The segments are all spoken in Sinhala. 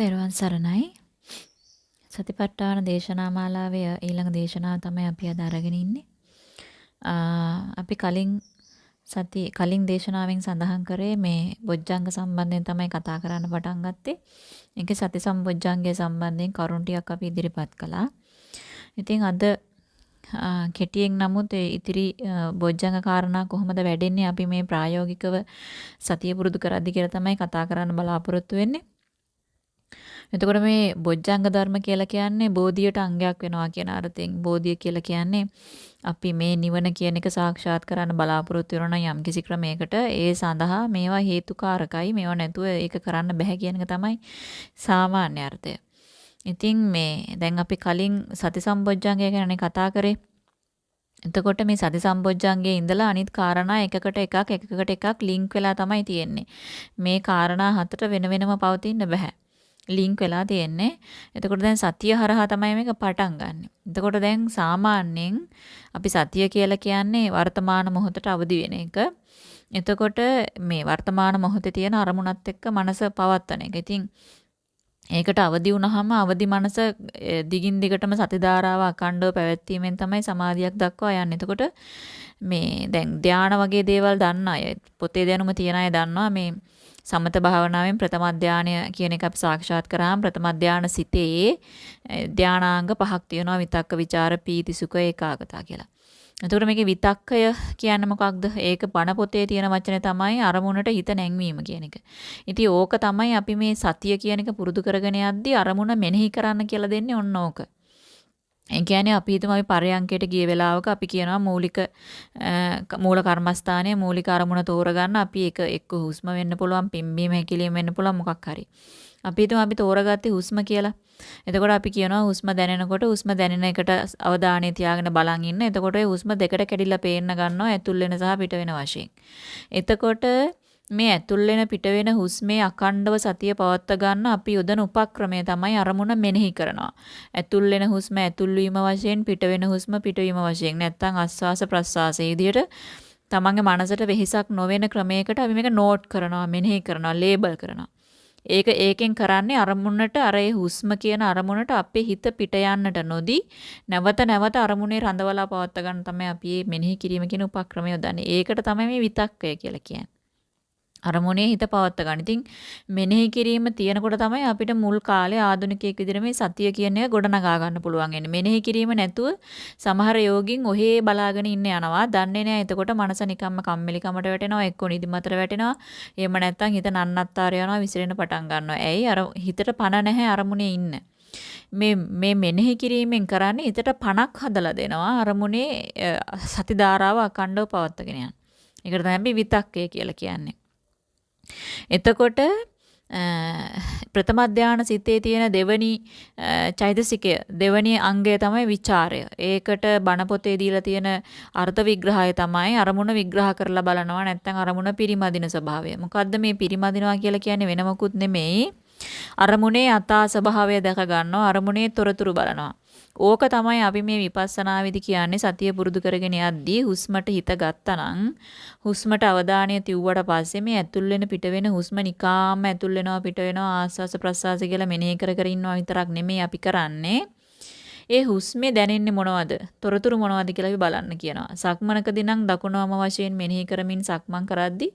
තෙරුවන් සරණයි. සතිපට්ඨාන දේශනා මාලාවේ ඊළඟ දේශනාව තමයි අපි අද අරගෙන ඉන්නේ. අපි කලින් සති කලින් දේශනාවෙන් සඳහන් කරේ මේ බොජ්ජංග සම්බන්ධයෙන් තමයි කතා කරන්න පටන් ගත්තේ. ඒකේ සති සම්බොජ්ජංගය සම්බන්ධයෙන් කරුණු ටිකක් අපි ඉදිරිපත් කළා. ඉතින් අද කෙටියෙන් නමුත් ඉතිරි බොජ්ජංග කාරණා කොහොමද වැඩෙන්නේ අපි මේ ප්‍රායෝගිකව සතිය පුරුදු කරද්දි කියලා තමයි කතා කරන්න බලාපොරොත්තු වෙන්නේ. එතකොට මේ බොජ්ජංග ධර්ම කියලා කියන්නේ බෝධියට අංගයක් වෙනවා කියන අර්ථයෙන් බෝධිය කියලා කියන්නේ අපි මේ නිවන කියන එක සාක්ෂාත් කරන්න බලාපොරොත්තු වෙනවා නම් යම්කිසි ක්‍රමයකට ඒ සඳහා මේවා හේතුකාරකයි මේවා නැතුව ඒක කරන්න බෑ කියන එක තමයි සාමාන්‍ය අර්ථය. ඉතින් මේ දැන් අපි කලින් සති සම්බොජ්ජංගය ගැන කතා කරේ. එතකොට මේ සති සම්බොජ්ජංගයේ ඉඳලා අනිත් කාරණා එකකට එකක් එකකට එකක් ලින්ක් වෙලා තමයි තියෙන්නේ. මේ කාරණා හතට වෙන වෙනම පවතින්න බෑ. ලින්ක් වෙලා තියෙන්නේ. එතකොට දැන් සතිය හරහා තමයි මේක පටන් ගන්නෙ. එතකොට දැන් සාමාන්‍යයෙන් අපි සතිය කියලා කියන්නේ වර්තමාන මොහොතට අවදි වෙන එක. එතකොට මේ වර්තමාන මොහොතේ තියෙන අරමුණත් එක්ක මනස පවත්වන එක. ඉතින් ඒකට අවදි වුණාම අවදි මනස දිගින් දිගටම සති ධාරාව අකණ්ඩව පැවැත්වීමෙන් තමයි සමාධියක් දක්වා යන්නේ. එතකොට මේ දැන් ධානා වගේ දේවල් දන්න අය පොතේ දැනුම තියන අය දන්නවා මේ සමත භාවනාවෙන් ප්‍රථම ධානය කියන එක අපි සාක්ෂාත් කරාම ප්‍රථම ධාන සිතේ ධානාංග පහක් තියෙනවා විතක්ක ਵਿਚාර පීති සුඛ ඒකාගතා කියලා. එතකොට මේකේ විතක්කය කියන්නේ මොකක්ද? ඒක බණ පොතේ තියෙන වචනේ තමයි අරමුණට හිත නැංවීම කියන එක. ඉතින් ඕක තමයි අපි මේ සතිය කියන එක පුරුදු කරගෙන යද්දී අරමුණ මෙනෙහි කරන්න කියලා දෙන්නේ ඔන්න ඕක. ඒ කියන්නේ අපි හිතමු අපි පරයන්කයට ගිය වෙලාවක අපි කියනවා මූලික මූල කර්මස්ථානයේ මූලික අරමුණ තෝරගන්න අපි එක එක්ක හුස්ම වෙන්න පුළුවන් පිම්බීම හැකිලිම වෙන්න පුළුවන් මොකක් හරි. අපි හිතමු අපි තෝරගත්තේ හුස්ම කියලා. එතකොට අපි කියනවා හුස්ම දැනෙනකොට හුස්ම දැනෙන එකට අවධානය තියාගෙන බලන් ඉන්න. එතකොට හුස්ම දෙකට කැඩිලා පේන්න ගන්නවා ඇතුල් වෙන සහ පිට වෙන වශයෙන්. එතකොට මේ ඇතුල් වෙන පිට වෙන හුස්මේ අකණ්ඩව සතිය පවත්වා ගන්න අපි යොදන උපක්‍රමය තමයි අරමුණ මෙනෙහි කරනවා. ඇතුල් වෙන හුස්ම ඇතුල් වීම වශයෙන් පිට වෙන හුස්ම පිටවීම වශයෙන් නැත්නම් ආස්වාස ප්‍රස්වාසයේ විදිහට තමන්ගේ මනසට වෙහෙසක් නොවන ක්‍රමයකට අපි මේක නෝට් කරනවා මෙනෙහි කරනවා ලේබල් කරනවා. ඒක ඒකෙන් කරන්නේ අරමුණට අර ඒ හුස්ම කියන අරමුණට අපේ හිත පිට යන්නට නොදී නැවත නැවත අරමුණේ රඳවලා පවත්වා ගන්න තමයි අපි මේ මෙනෙහි කිරීම කියන උපක්‍රමය යොදන්නේ. ඒකට තමයි මේ විතක්කය කියලා කියන්නේ. අරමුණේ හිත පවත්ත ගන්න. ඉතින් මෙනෙහි කිරීම තියෙනකොට තමයි අපිට මුල් කාලේ ආධුනිකයෙක් විදිහට මේ සතිය කියන එක ගොඩනගා ගන්න පුළුවන් වෙන්නේ. මෙනෙහි කිරීම නැතුව සමහර යෝගින් ඔහේ බලාගෙන ඉන්න යනවා. දන්නේ නැහැ. එතකොට මනස නිකම්ම කම්මැලිකමට වැටෙනවා, එක්ක නිදිමතට වැටෙනවා. එහෙම නැත්නම් හිත නන්නත්තර යනවා, විසිරෙන පටන් ගන්නවා. ඇයි අර හිතට පණ නැහැ අරමුණේ ඉන්න. මේ මේ මෙනෙහි කිරීමෙන් කරන්නේ හිතට පණක් හදලා දෙනවා. අරමුණේ සති ධාරාව අකණ්ඩව පවත්වාගෙන යන්න. ඒකට තමයි විතක්කය කියලා කියන්නේ. එතකොට ප්‍රථම ධානය සිතේ තියෙන දෙවනි චෛතසිකය දෙවනි අංගය තමයි ਵਿਚාරය. ඒකට බණ පොතේ දීලා තියෙන අර්ථ විග්‍රහය තමයි අරමුණ විග්‍රහ කරලා බලනවා නැත්නම් අරමුණ පිරිමදින ස්වභාවය. මොකද්ද මේ පිරිමදිනවා කියලා කියන්නේ වෙන මොකුත් නෙමෙයි. අරමුණේ අතා ස්වභාවය දැක ගන්නවා අරමුණේ තොරතුරු බලනවා. ඕක තමයි අපි මේ විපස්සනා විදි කියන්නේ සතිය පුරුදු කරගෙන යද්දී හුස්මට හිත ගත්තනම් හුස්මට අවධානය තියුවට පස්සේ මේ ඇතුල් වෙන පිට වෙන හුස්ම නිකාම ඇතුල් වෙනවා පිට වෙනවා ආස්වාස ප්‍රස්වාස කියලා මෙනෙහි කර කර ඉන්නවා විතරක් නෙමෙයි අපි කරන්නේ. ඒ හුස්මේ දැනෙන්නේ මොනවද? තොරතුරු මොනවද කියලා අපි බලන්න කියනවා. සක්මනකදී නම් දකුණවම වශයෙන් මෙනෙහි කරමින් සක්මන් කරද්දී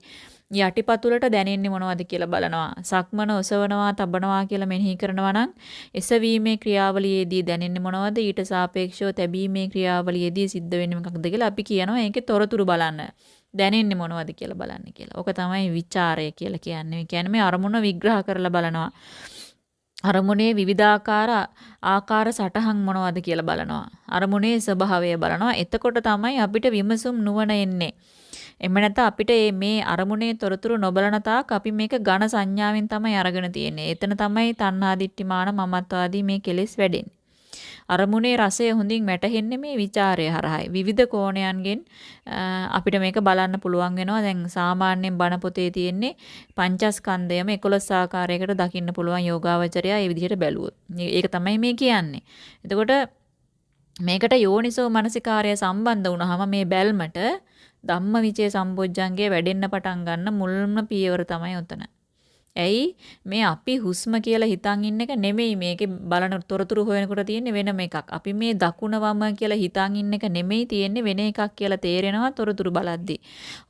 යටිපතුලට දැනෙන්නේ මොනවද කියලා බලනවා. සක්මන ඔසවනවා, තබනවා කියලා මෙනෙහි කරනවා නම් එසවීමේ ක්‍රියාවලියේදී දැනෙන්නේ මොනවද? ඊට සාපේක්ෂව තැබීමේ ක්‍රියාවලියේදී සිද්ධ වෙන්නේ මොකක්ද කියලා අපි කියනවා. ඒකේ තොරතුරු බලන්න. දැනෙන්නේ මොනවද කියලා බලන්න කියලා. ඕක තමයි ਵਿਚාරය කියලා කියන්නේ. ඒ කියන්නේ මේ අරමුණ විග්‍රහ කරලා බලනවා. අරමුණේ විවිධාකාර ආකාර සටහන් මොනවද කියලා බලනවා. අරමුණේ ස්වභාවය බලනවා. එතකොට තමයි අපිට විමසුම් නුවණ එන්නේ. එම නැත්නම් අපිට මේ අරමුණේ තොරතුරු නොබලන තාක් අපි මේක ඝන සංඥාවෙන් තමයි අරගෙන තියෙන්නේ. එතන තමයි තණ්හා දිට්ඨිමාන මමත්වාදී මේ කෙලෙස් වැඩෙන්නේ. අරමුණේ රසය හොඳින් වැටහෙන්නේ මේ ਵਿਚාරය හරහායි. විවිධ කෝණයන්ගෙන් අපිට මේක බලන්න පුළුවන් වෙනවා. දැන් සාමාන්‍යයෙන් බණ පොතේ තියෙන්නේ පංචස්කන්ධයම 11 ආකාරයකට දකින්න පුළුවන් යෝගාවචරය ඒ විදිහට බැලුවොත්. ඒක තමයි මේ කියන්නේ. එතකොට මේකට යෝනිසෝ මනසිකාරය සම්බන්ධ වුණාම මේ බැල්මට ධම්මවිචේ සම්බොජ්ජංගේ වැඩෙන්න පටන් ගන්න මුල්ම පියවර තමයි උතන. ඇයි මේ අපි හුස්ම කියලා හිතන් ඉන්න එක නෙමෙයි මේකේ බලන තොරතුරු හොයනකොට තියෙන්නේ වෙනම එකක්. අපි මේ දකුණ වම කියලා හිතන් ඉන්න එක නෙමෙයි තියෙන්නේ වෙන එකක් කියලා තේරෙනවා තොරතුරු බලද්දි.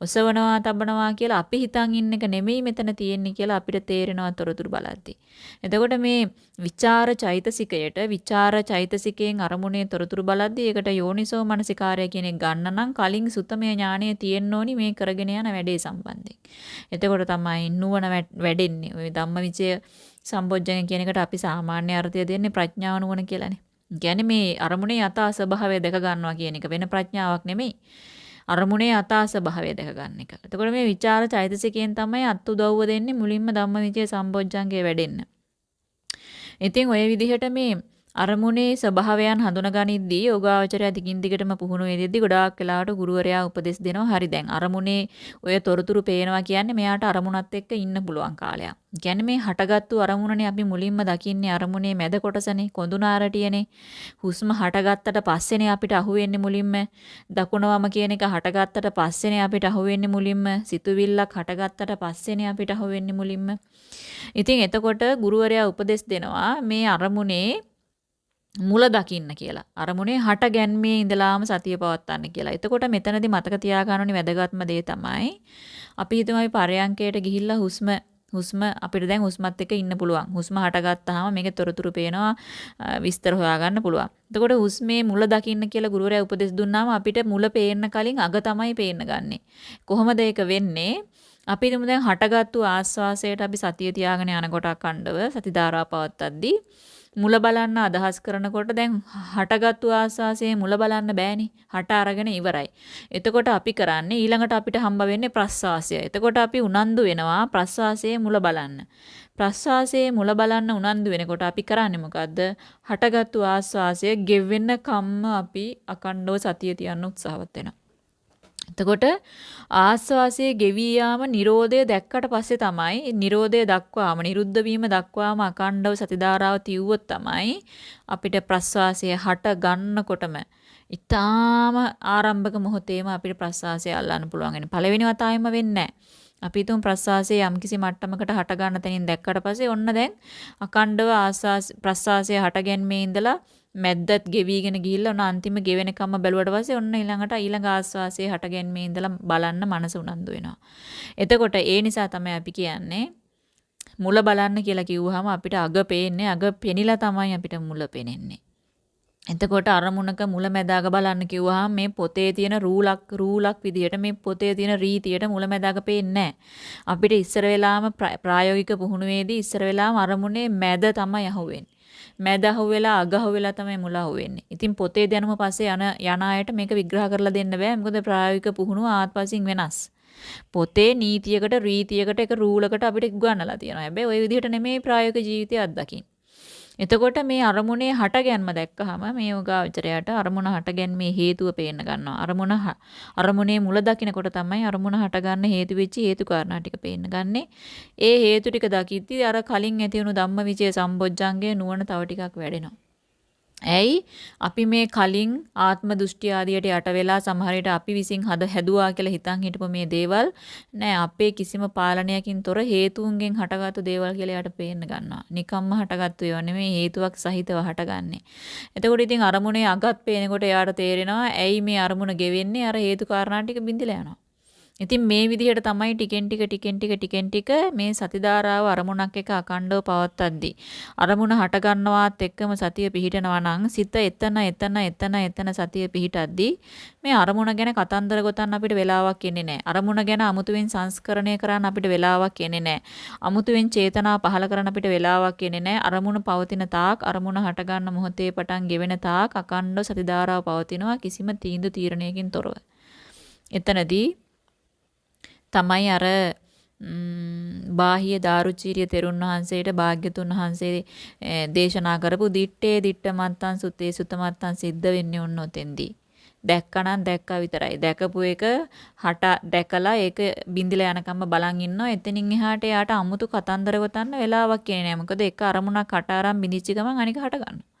ඔසවනවා තබනවා කියලා අපි හිතන් ඉන්න එක නෙමෙයි මෙතන තියෙන්නේ කියලා අපිට තේරෙනවා තොරතුරු බලද්දි. එතකොට මේ විචාර චෛතසිකයට විචාර චෛතසිකයෙන් අරමුණේ තොරතුරු බලද්දි ඒකට යෝනිසෝ මනසිකාරය කියන එක ගන්න නම් කලින් සුතමය ඥානය තියෙන්න ඕනි මේ කරගෙන යන වැඩේ සම්බන්ධයෙන්. එතකොට තමයි නුවණ වැඩෙන්නේ තියෙන්නේ. මේ ධම්මවිචය සම්බොජ්ජංග කියන එකට අපි සාමාන්‍ය අර්ථය දෙන්නේ ප්‍රඥාව නුවණ කියලානේ. කියන්නේ මේ අරමුණේ යථා ස්වභාවය දැක ගන්නවා කියන එක වෙන ප්‍රඥාවක් නෙමෙයි. අරමුණේ යථා ස්වභාවය දැක ගන්න එක. එතකොට මේ විචාර චෛතසිකයෙන් තමයි අත් උදව්ව දෙන්නේ මුලින්ම ධම්මවිචය සම්බොජ්ජංගේ වැඩෙන්න. ඉතින් ওই විදිහට මේ අරමුණේ ස්වභාවයන් හඳුනගනිද්දී යෝගාවචරය දිගින් දිගටම පුහුණු වෙද්දී ගොඩාක් වෙලාවට ගුරුවරයා උපදෙස් දෙනවා. හරි දැන් අරමුණේ ඔය තොරතුරු පේනවා කියන්නේ මෙයාට අරමුණත් එක්ක ඉන්න පුළුවන් කාලයක්. කියන්නේ මේ හටගත්තු අරමුණනේ අපි මුලින්ම දකින්නේ අරමුණේ මැද කොටසනේ කොඳුනාරටියනේ. හුස්ම හටගත්තට පස්සේනේ අපිට අහුවෙන්නේ මුලින්ම. දකුණවම කියන එක හටගත්තට පස්සේනේ අපිට අහුවෙන්නේ මුලින්ම. සිතුවිල්ලක් හටගත්තට පස්සේනේ අපිට අහුවෙන්නේ මුලින්ම. ඉතින් එතකොට ගුරුවරයා උපදෙස් දෙනවා මේ අරමුණේ මුල දකින්න කියලා. අරමුණේ හට ගැන්මේ ඉඳලාම සතිය පවත්වන්න කියලා. එතකොට මෙතනදී මතක තියාගන්න ඕනි වැදගත්ම දේ තමයි අපි හිතමු අපි පරයන්කයට ගිහිල්ලා හුස්ම හුස්ම අපිට දැන් හුස්මත් එක්ක ඉන්න පුළුවන්. හුස්ම හටගත්තාම මේකේ තොරතුරු පේනවා විස්තර හොයාගන්න පුළුවන්. එතකොට හුස්මේ මුල දකින්න කියලා ගුරුවරයා උපදෙස් දුන්නාම අපිට මුල පේන්න කලින් අග තමයි පේන්න ගන්නෙ. කොහොමද ඒක වෙන්නේ? අපි හිතමු දැන් හටගත්තු ආස්වාසයට අපි සතිය තියාගෙන යනකොට අකණ්ඩව සති ධාරා පවත්තද්දී මුල බලන්න අදහස් කරනකොට දැන් හටගත්තු ආස්වාසයේ මුල බලන්න බෑනේ. හට අරගෙන ඉවරයි. එතකොට අපි කරන්නේ ඊළඟට අපිට හම්බ වෙන්නේ ප්‍රස්වාසය. එතකොට අපි උනන්දු වෙනවා ප්‍රස්වාසයේ මුල බලන්න. ප්‍රස්වාසයේ මුල බලන්න උනන්දු වෙනකොට අපි කරන්නේ මොකද්ද? හටගත්තු ආස්වාසය ගෙවෙන්න කම්ම අපි අකණ්ඩව සතිය තියන්න උත්සාහවත් වෙනවා. එතකොට ආස්වාසයේ ගෙවී යාම Nirodha දැක්කට පස්සේ තමයි Nirodha දක්වාම නිරුද්ධ වීම දක්වාම අකණ්ඩව සතිධාරාව තියුවොත් තමයි අපිට ප්‍රස්වාසය හට ගන්නකොටම ඊටාම ආරම්භක මොහොතේම අපිට ප්‍රස්වාසය අල්ලන්න පුළුවන් වෙන. පළවෙනි වතාවෙම වෙන්නේ අපි තුන් ප්‍රස්වාසයේ යම්කිසි මට්ටමකට හට ගන්න තැනින් දැක්කට පස්සේ ඔන්න දැන් අකණ්ඩව ආස්වාස ප්‍රස්වාසය හටගැන්මේ ඉඳලා මැද්දත් ගෙවිගෙන ගිහිල්ලා ඔන්න අන්තිම ගෙවෙනකම්ම බැලුවට පස්සේ ඔන්න ඊළඟට ඊළඟ ආස්වාසයේ හටගැන්මේ ඉඳලා බලන්න මනස උනන්දු වෙනවා. එතකොට ඒ නිසා තමයි අපි කියන්නේ මුල බලන්න කියලා කිව්වහම අපිට අග පේන්නේ අග පෙනිලා තමයි අපිට මුල පෙනෙන්නේ. එතකොට අරමුණක මුලැමැදාග බලන්න කිව්වහම මේ පොතේ තියෙන රූලක් රූලක් විදියට මේ පොතේ තියෙන රීතියට මුලැමැදාග පේන්නේ අපිට ඉස්සර වෙලාම ප්‍රායෝගික පුහුණුවේදී ඉස්සර වෙලාම අරමුණේ මැද තමයි අහුවෙන්නේ. මැද අහුවෙලා අග අහුවෙලා තමයි මුල අහුවෙන්නේ. ඉතින් පොතේ දැනුම පස්සේ යන යන අයට මේක විග්‍රහ කරලා දෙන්න බෑ. මොකද ප්‍රායෝගික පුහුණුව ආත්පසින් වෙනස්. පොතේ නීතියකට රීතියකට එක රූලකට අපිට උගන්වලා තියෙනවා. හැබැයි ওই විදිහට නෙමෙයි ප්‍රායෝගික ජීවිතය අත්දකින්නේ. එතකොට මේ අරමුණේ හටගැන්ම දැක්කහම මේ යෝගාවචරයට අරමුණ හටගැන්මේ හේතුව පේන්න ගන්නවා. අරමුණ අරමුණේ මුල දකිනකොට තමයි අරමුණ හටගන්න හේතු වෙච්ච හේතු කාරණා ටික පේන්න ගන්නෙ. ඒ හේතු ටික දකිද්දි අර කලින් ඇති වුණු ධම්මවිචය සම්බොජ්ජංගේ නුවණ තව ටිකක් වැඩෙනවා. ඇයි අපි මේ කලින් ආත්ම දෘෂ්ටි ආදියට යට වෙලා සමහර විට අපි විසින් හද හැදුවා කියලා හිතන් හිටපු මේ දේවල් නෑ අපේ කිසිම පාලනයකින් තොර හේතුන්ගෙන් හටගත්තු දේවල් කියලා යට පේන්න ගන්නවා. නිකම්ම හටගත්තු ඒවා නෙමෙයි හේතුවක් සහිතව හටගන්නේ. එතකොට ඉතින් අරමුණේ අගත් පේනකොට එයාට තේරෙනවා ඇයි මේ අරමුණ ගෙවෙන්නේ අර හේතු කාරණා ටික බිඳිලා යනවා. ඉතින් මේ විදිහට තමයි ටිකෙන් ටික ටිකෙන් ටික ටිකෙන් ටික මේ සතිධාරාව අරමුණක් එක අකණ්ඩව පවත්තද්දි අරමුණ හට ගන්නවාත් එක්කම සතිය පිහිටනවා නම් සිත එතන එතන එතන එතන සතිය පිහිටද්දි මේ අරමුණ ගැන කතන්දර ගොතන්න අපිට වෙලාවක් එන්නේ නැහැ. අරමුණ ගැන අමුතුවෙන් සංස්කරණය කරන්න අපිට වෙලාවක් එන්නේ නැහැ. අමුතුවෙන් චේතනා පහල කරන්න අපිට වෙලාවක් එන්නේ නැහැ. අරමුණ පවතින තාක් අරමුණ හට ගන්න මොහොතේ පටන් ගෙවෙන තාක් අකණ්ඩව සතිධාරාව පවතිනවා කිසිම තීන්දුව තීරණයකින් තොරව. එතනදී තමයි අර බාහිය දාරුචීරිය තෙරුන් වහන්සේට භාග්‍යතුන් වහන්සේ දේශනා කරපු දිත්තේ දිට්ට මත්තන් සුතේ සුතමත්තන් සිද්ධ වෙන්නේ ඔන්න ඔතෙන්දී. දැක්කනම් දැක්කා විතරයි. දැකපු එක හට දැකලා ඒක බින්දිලා යනකම්ම බලන් ඉන්නවා. එතනින් එහාට යාට අමුතු කතන්දර ගොතන්න වෙලාවක් කියන්නේ නැහැ. මොකද එක අරමුණක් හට අරන් බිඳිච්ච ගමන් අනික හට ගන්නවා.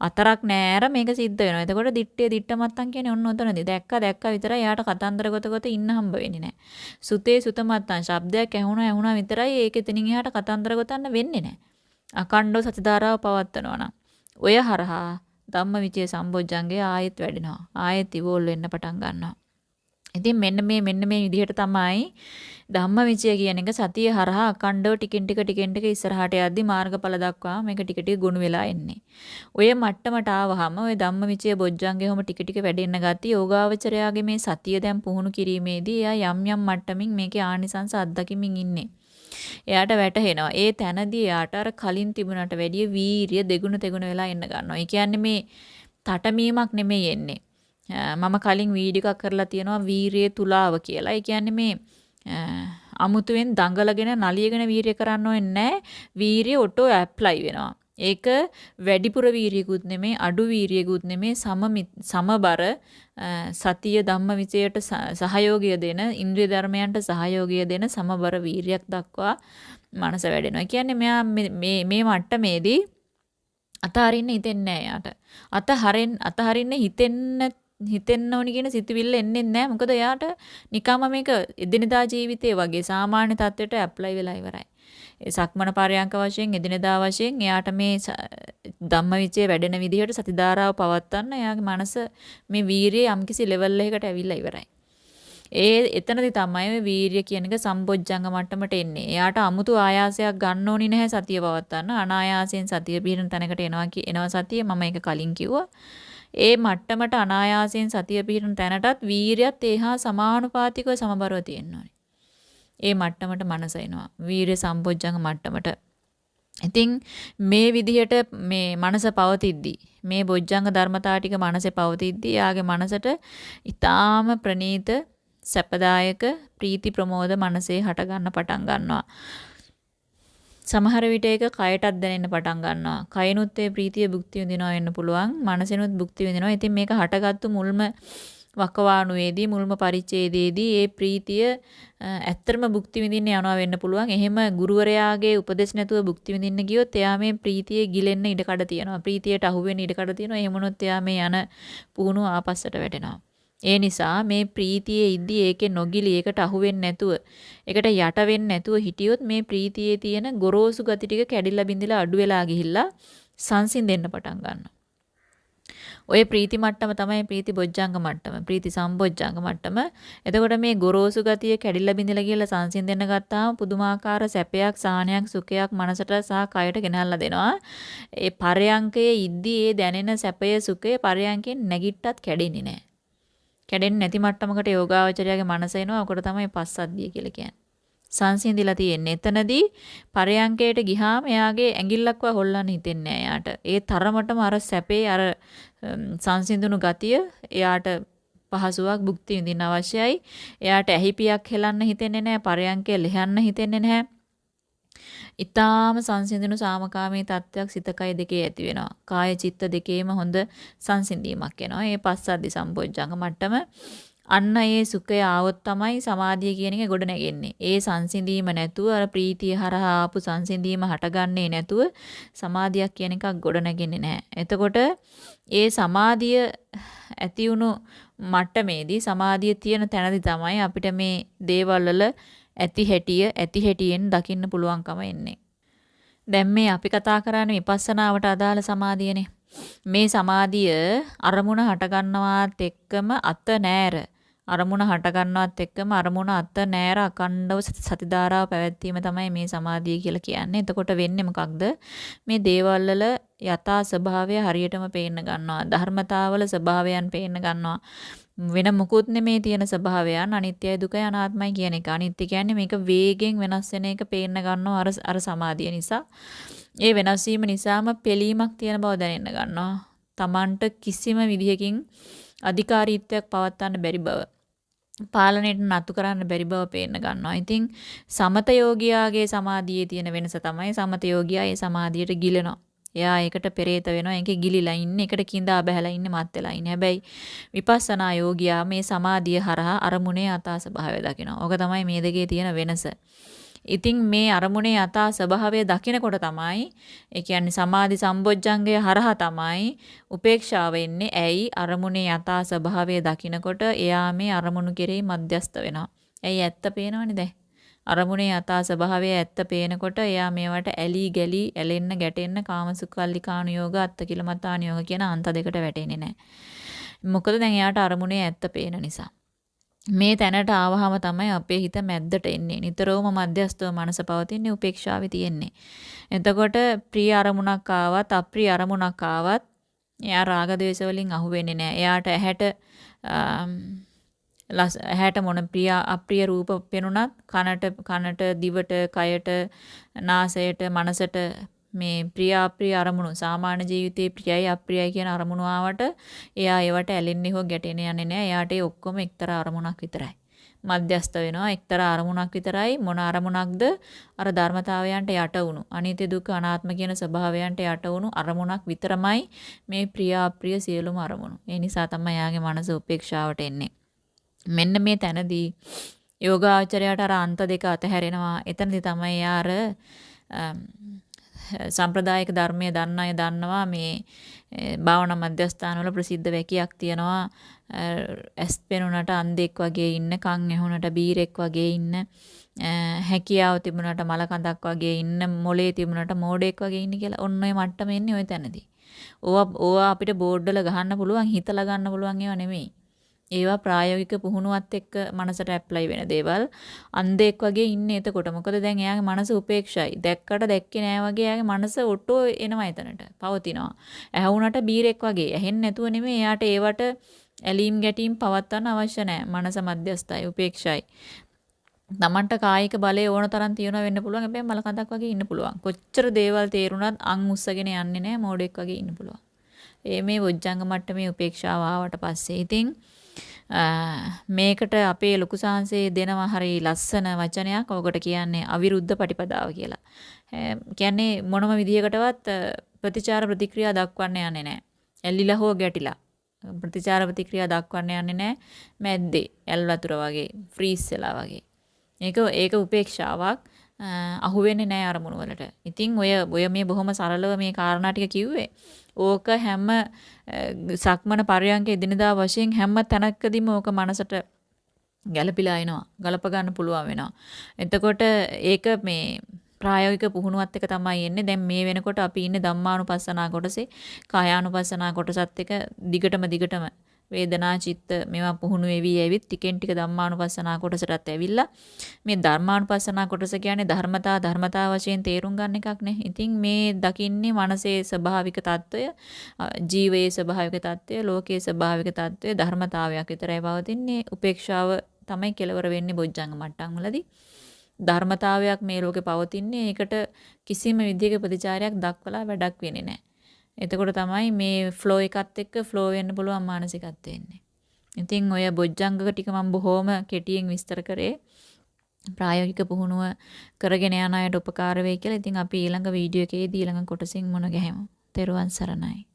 අතරක් නෑර මේක සිද්ධ වෙනවා. එතකොට දිත්තේ දිට්ට මත්තන් කියන්නේ ඔන්න ඔතනදී. දැක්ක දැක්ක විතරයි යාට කතන්දර ගොත ගොත ඉන්න හම්බ වෙන්නේ නෑ. සුතේ සුත මත්තන් ශබ්දයක් ඇහුණා ඇහුණා විතරයි ඒක එතනින් එහාට කතන්දර ගොතන්න වෙන්නේ නෑ. අකණ්ඩව සතිධාරාව පවත්වනවා නම් ඔය හරහා ධම්මවිචේ සම්බොජ්ජංගේ ආයෙත් වැඩෙනවා. ආයෙත් ඉවෝල් වෙන්න පටන් ගන්නවා. ඉතින් මෙන්න මේ මෙන්න මේ විදිහට තමයි ධම්මවිචය කියන එක සතිය හරහා අකණ්ඩව ටිකෙන් ටික ටිකෙන් ටික ඉස්සරහට යද්දි මාර්ගඵල දක්වා මේක ටික ටික ගුණ වෙලා එන්නේ. ඔය මට්ටමට ආවහම ඔය ධම්මවිචය බොජ්ජංගේ හැම ටික ටික වැඩෙන්න ගත්තී යෝගාවචරයාගේ මේ සතිය දැන් පුහුණු කිරීමේදී එයා යම් යම් මට්ටමින් මේකේ ආනිසංස අත්දකිමින් ඉන්නේ. එයාට වැටහෙනවා. ඒ තැනදී එයාට අර කලින් තිබුණට වැඩිය වීරිය දෙගුණ තෙගුණ වෙලා එන්න ගන්නවා. ඒ කියන්නේ මේ තටමීමක් නෙමෙයි එන්නේ. මම කලින් වීඩියෝ එකක් කරලා තියෙනවා වීරිය තුලාව කියලා. ඒ කියන්නේ මේ අමුතුවෙන් දඟලගෙන නලියගෙන වීරිය කරන්න ඕනේ නැහැ. වීරිය ඔටෝ ඇප්ලයි වෙනවා. ඒක වැඩිපුර වීරියකුත් නෙමේ අඩු වීරියකුත් නෙමේ සම සමබර සතිය ධම්ම විචයට සහයෝගය දෙන ඉන්ද්‍රිය ධර්මයන්ට සහයෝගය දෙන සමබර වීරියක් දක්වා මනස වැඩෙනවා. කියන්නේ මෙයා මේ මේ මට්ටමේදී අතහරින්න හිතෙන්නේ නැහැ යාට. අතහරින්න අතහරින්න හිතෙන්න හිතෙන්න ඕනි කියන සිතුවිල්ල එන්නේ නැහැ. මොකද එයාට නිකම්ම මේක එදිනදා ජීවිතේ වගේ සාමාන්‍ය තත්ත්වයට ඇප්ලයි වෙලා ඉවරයි. ඒ සක්මන පරයන්ක වශයෙන් එදිනදා වශයෙන් එයාට මේ ධම්මවිචේ වැඩෙන විදිහට සතිධාරාව පවත්වන්න එයාගේ මනස මේ වීරිය යම්කිසි ලෙවල් එකකට ඇවිල්ලා ඉවරයි. ඒ එතනදි තමයි ඔය වීරිය කියන එක සම්බොජ්ජංග මට්ටමට එන්නේ. එයාට 아무තු ආයාසයක් ගන්න ඕනි නැහැ සතිය පවත්වන්න. අනායාසයෙන් සතිය පිරෙන තැනකට එනවා එනවා සතිය මම ඒක කලින් කිව්වා. ඒ මට්ටමට අනායාසයෙන් සතිය පිහිටන තැනටත් වීරියත් ඒහා සමානුපාතිකව සමබරව තියෙන්න ඕනේ. ඒ මට්ටමට මනස එනවා. වීරිය සම්පොජ්ජංග මට්ටමට. ඉතින් මේ විදිහට මේ මනස පවතිද්දී මේ බොජ්ජංග ධර්මතා ටික මනසේ පවතිද්දී යාගේ මනසට ඊටාම ප්‍රනීත සැපදායක ප්‍රීති ප්‍රමෝද මනසේ හට ගන්න පටන් ගන්නවා. සමහර විට ඒක කයටත් දැනෙන්න පටන් ගන්නවා. කයනුත් ඒ ප්‍රීතිය භුක්ති විඳිනවා වෙන්න පුළුවන්. මනසෙනුත් භුක්ති විඳිනවා. ඉතින් මේක හටගත්තු මුල්ම වකවානුවේදී මුල්ම පරිච්ඡේදයේදී ඒ ප්‍රීතිය ඇත්තටම භුක්ති විඳින්න යනවා වෙන්න පුළුවන්. එහෙම ගුරුවරයාගේ උපදෙස් නැතුව භුක්ති විඳින්න ගියොත් එයා මේ ප්‍රීතියේ ගිලෙන්න ඉඩකඩ තියෙනවා. ප්‍රීතියට අහු වෙන්න ඉඩකඩ තියෙනවා. එහෙම වුණොත් එයා මේ යන පුහුණුව ආපස්සට වැටෙනවා. ඒ නිසා මේ ප්‍රීතියේ ඉද්දි ඒකේ නොගිලි ඒකට අහු වෙන්නේ නැතුව ඒකට යට වෙන්නේ නැතුව හිටියොත් මේ ප්‍රීතියේ තියෙන ගොරෝසු ගති ටික කැඩිලා බිඳිලා අඩු වෙලා ගිහිල්ලා සංසිඳෙන්න පටන් ගන්නවා. ඔය ප්‍රීති මට්ටම තමයි ප්‍රීති බොජ්ජංග මට්ටම. ප්‍රීති සම්බොජ්ජංග මට්ටම. එතකොට මේ ගොරෝසු ගතිය කැඩිලා බිඳිලා කියලා සංසිඳෙන්න ගත්තාම පුදුමාකාර සැපයක්, සාහනයක්, සුඛයක් මනසට සහ කයට ගෙනල්ලා දෙනවා. ඒ පරයන්කයේ ඉද්දි ඒ දැනෙන සැපය, සුඛය පරයන්කෙන් නැගිට්ටත් කැඩෙන්නේ නැහැ. කැඩෙන්නේ නැති මට්ටමකට යෝගාවචරයාගේ මනස එනවා. ඔකට තමයි පස්සද්ධිය කියලා කියන්නේ. සංසිඳිලා තියෙන්නේ. එතනදී පරයන්කයට ගිහාම එයාගේ ඇඟිල්ලක්ව හොල්ලන්න හිතෙන්නේ නැහැ එයාට. ඒ තරමටම අර සැපේ අර සංසිඳුණු ගතිය එයාට පහසුවක් භුක්ති විඳින්න අවශ්‍යයි. එයාට ඇහිපියක් හෙලන්න හිතෙන්නේ නැහැ. පරයන්කේ ලෙහන්න හිතෙන්නේ නැහැ. ඊටාම සංසිඳුණු සාමකාමී තත්වයක් සිතකය දෙකේ ඇති වෙනවා. කාය චිත්ත දෙකේම හොඳ සංසිඳීමක් එනවා. ඒ පස්සද්ධි සම්පෝඥංග මට්ටම අන්න ඒ සුඛය ආවොත් තමයි සමාධිය කියන එක ගොඩ නැගෙන්නේ. ඒ සංසිඳීම නැතුව අර ප්‍රීතිය හරහා ආපු සංසිඳීම හටගන්නේ නැතුව සමාධියක් කියන එකක් ගොඩ නැගෙන්නේ නැහැ. එතකොට ඒ සමාධිය ඇති වුණු මට්ටමේදී සමාධිය තියෙන තැනදී තමයි අපිට මේ දේවල් වල ඇති හැටිය ඇති හැටියෙන් දකින්න පුළුවන්කම එන්නේ. දැන් මේ අපි කතා කරන්නේ විපස්සනාවට අදාළ සමාධියනේ. මේ සමාධිය අරමුණ හට ගන්නවත් එක්කම අත නෑර අරමුණ හට ගන්නවත් එක්කම අරමුණ අත නෑර අකණ්ඩව සතිධාරාව පැවැත්වීම තමයි මේ සමාධිය කියලා කියන්නේ. එතකොට වෙන්නේ මොකක්ද? මේ දේවල් වල යථා ස්වභාවය හරියටම පේන්න ගන්නවා. ධර්මතාවල ස්වභාවයන් පේන්න ගන්නවා. වෙන මුකුත් නෙමේ තියෙන ස්වභාවයන් අනිත්‍යයි දුකයි අනාත්මයි කියන එක. අනිත්‍ය කියන්නේ මේක වේගෙන් වෙනස් වෙන එක පේන්න ගන්නවා අර අර සමාධිය නිසා. ඒ වෙනස් වීම නිසාම පිළීමක් තියෙන බව දැනෙන්න ගන්නවා. Tamanට කිසිම විදිහකින් අධිකාරීත්වයක් පවත්වන්න බැරි බව. පාලනයට නතු කරන්න බැරි බව පේන්න ගන්නවා. ඉතින් සමත යෝගියාගේ සමාධියේ තියෙන වෙනස තමයි සමත යෝගියා ඒ සමාධියට ගිලෙනවා. එයා ඒකට පෙරේත වෙනවා. ඒකේ ගිලිලා ඉන්නේ. ඒකට කිඳා බහැලා ඉන්නේ මත් වෙලා ඉන්නේ. හැබැයි විපස්සනා යෝගියා මේ සමාධිය හරහා අරමුණේ අතා ස්වභාවය දකිනවා. ඕක තමයි මේ දෙකේ තියෙන වෙනස. ඉතින් මේ අරමුණේ යථා ස්වභාවය දකිනකොට තමයි ඒ කියන්නේ සමාධි සම්බොජ්ජංගය හරහා තමයි උපේක්ෂාව එන්නේ. ඇයි අරමුණේ යථා ස්වභාවය දකිනකොට එයා මේ අරමුණු කෙරෙහි මධ්‍යස්ත වෙනවා. ඇයි ඇත්ත පේනවනේ දැන්. අරමුණේ යථා ස්වභාවය ඇත්ත පේනකොට එයා මේවට ඇලි ගැලි ඇලෙන්න ගැටෙන්න කාමසුකල්ලිකාණු යෝග අත්තකිලමතාණු යෝග කියන අන්ත දෙකට වැටෙන්නේ නැහැ. මොකද දැන් එයාට අරමුණේ ඇත්ත පේන නිසා. මේ තැනට ආවහම තමයි අපේ හිත මැද්දට එන්නේ. නිතරම මධ්‍යස්තව මනස පවතින්නේ උපේක්ෂාවේ තියෙන්නේ. එතකොට ප්‍රිය අරමුණක් ආවත් අප්‍රිය අරමුණක් ආවත් එයා රාග ద్వේෂ වලින් අහු වෙන්නේ නැහැ. එයාට ඇහැට ඇහැට මොන ප්‍රිය අප්‍රිය රූප පෙනුනත් කනට කනට දිවට කයට නාසයට මනසට මේ ප්‍රිය අප්‍රිය අරමුණු සාමාන්‍ය ජීවිතයේ ප්‍රියයි අප්‍රියයි කියන අරමුණු ආවට එයා ඒවට ඇලෙන්නේ හෝ ගැටෙන්නේ යන්නේ නැහැ. එයාට ඒ ඔක්කොම එක්තරා අරමුණක් විතරයි. මධ්‍යස්ත වෙනවා එක්තරා අරමුණක් විතරයි මොන අරමුණක්ද අර ධර්මතාවයන්ට යට වුණු අනිත්‍ය දුක්ඛ අනාත්ම කියන ස්වභාවයන්ට යට වුණු අරමුණක් විතරමයි මේ ප්‍රිය අප්‍රිය සියලුම අරමුණු. ඒ නිසා තමයි යාගේ මනස උපේක්ෂාවට එන්නේ. මෙන්න මේ තැනදී යෝගාචරයට අර අන්ත දෙක අතහැරෙනවා. එතනදී තමයි යාර සම්ප්‍රදායික ධර්මයේ දන්න අය දන්නවා මේ භාවනා මධ්‍යස්ථානවල ප්‍රසිද්ධ වැකියක් තියනවා ඇස් පෙනුනට අන්ධෙක් වගේ ඉන්න කන් ඇහුනට බීරෙක් වගේ ඉන්න හැකියාව තිබුණට මල කඳක් වගේ ඉන්න මොලේ තිබුණට මෝඩෙක් වගේ ඉන්න කියලා ඔන්න ඔය මට්ටම එන්නේ ওই තැනදී. ඕවා ඕවා අපිට බෝඩ් වල ගහන්න පුළුවන් හිතලා ගන්න පුළුවන් ඒවා නෙමෙයි. ඒවා ප්‍රායෝගික පුහුණුවත් එක්ක මනසට ඇප්ලයි වෙන දේවල්. අන්ධෙක් වගේ ඉන්නේ එතකොට. මොකද දැන් එයාගේ මනස උපේක්ෂයි. දැක්කට දැක්කේ නෑ වගේ එයාගේ මනස ඔටෝ එනවා එතනට. පවතිනවා. ඇහුණට බීරෙක් වගේ. ඇහෙන්නේ නැතුව නෙමෙයි එයාට ඒවට ඇලීම් ගැටීම් පවත්වන්න අවශ්‍ය නෑ. මනස මධ්‍යස්ථයි, උපේක්ෂයි. තමන්ට කායික බලය ඕන තරම් තියනවා වෙන්න පුළුවන්. හැබැයි මල කඳක් වගේ ඉන්න පුළුවන්. කොච්චර දේවල් තේරුණත් අං උස්සගෙන යන්නේ නැහැ. මෝඩෙක් වගේ ඉන්න පුළුවන්. ඒ මේ වොජ්ජංග මට්ටමේ උපේක්ෂාව ආවට පස්සේ ඉතින් මේකට අපේ ලොකු සාංශේ දෙනවා හරි ලස්සන වචනයක්. ඔකට කියන්නේ අවිරුද්ධ පටිපදාව කියලා. කියන්නේ මොනම විදියකටවත් ප්‍රතිචාර ප්‍රතික්‍රියා දක්වන්න යන්නේ නැහැ. ඇල්ලිලා හෝ ගැටිලා. ප්‍රතිචාර ප්‍රතික්‍රියා දක්වන්න යන්නේ නැහැ. මැද්දේ ඇල් වතුර වගේ ෆ්‍රීස් වෙලා වගේ. ඒක ඒක උපේක්ෂාවක්. අහුවෙන්නේ නැහැ අරමුණු වලට. ඉතින් ඔය ඔය මේ බොහොම සරලව මේ කාරණා ටික කිව්වේ. ඕක හැම සක්මන පරයන්ක එදිනදා වශයෙන් හැම තැනකදීම ඕක මනසට ගැළපිලා එනවා. ගලප ගන්න පුළුවන් වෙනවා. එතකොට ඒක මේ ප්‍රායෝගික පුහුණුවත් එක තමයි එන්නේ. දැන් මේ වෙනකොට අපි ඉන්නේ ධම්මානුපස්සනා කොටසේ. කායානුපස්සනා කොටසත් එක දිගටම දිගටම වේදනා චිත්ත මේවා පුහුණු වෙවි ඇවිත් ටිකෙන් ටික ධම්මානුපස්සනා කොටසටත් ඇවිල්ලා මේ ධර්මානුපස්සනා කොටස කියන්නේ ධර්මතා ධර්මතා වශයෙන් තේරුම් ගන්න එකක් නේ. ඉතින් මේ දකින්නේ මනසේ ස්වභාවික తত্ত্বය, ජීවයේ ස්වභාවික తত্ত্বය, ලෝකයේ ස්වභාවික తত্ত্বය ධර්මතාවයක් විතරයි පවතින්නේ. උපේක්ෂාව තමයි කෙලවර වෙන්නේ බොජ්ජංග මට්ටම් වලදී. ධර්මතාවයක් මේ ලෝකේ පවතින්නේ ඒකට කිසිම විදිහක ප්‍රතිචාරයක් දක්වලා වැඩක් වෙන්නේ නැහැ. එතකොට තමයි මේ ෆ්ලෝ එකත් එක්ක ෆ්ලෝ වෙන්න පුළුවන් මානසිකත්වෙ එන්නේ. ඉතින් ඔය බොජ්ජංගක ටික මම බොහොම කෙටියෙන් විස්තර කරේ. ප්‍රායෝගික පුහුණුව කරගෙන යන අයට උපකාර වෙයි කියලා. ඉතින් අපි ඊළඟ වීඩියෝ එකේදී ඊළඟ කොටසින් මුණ ගැහෙමු. තෙරුවන් සරණයි.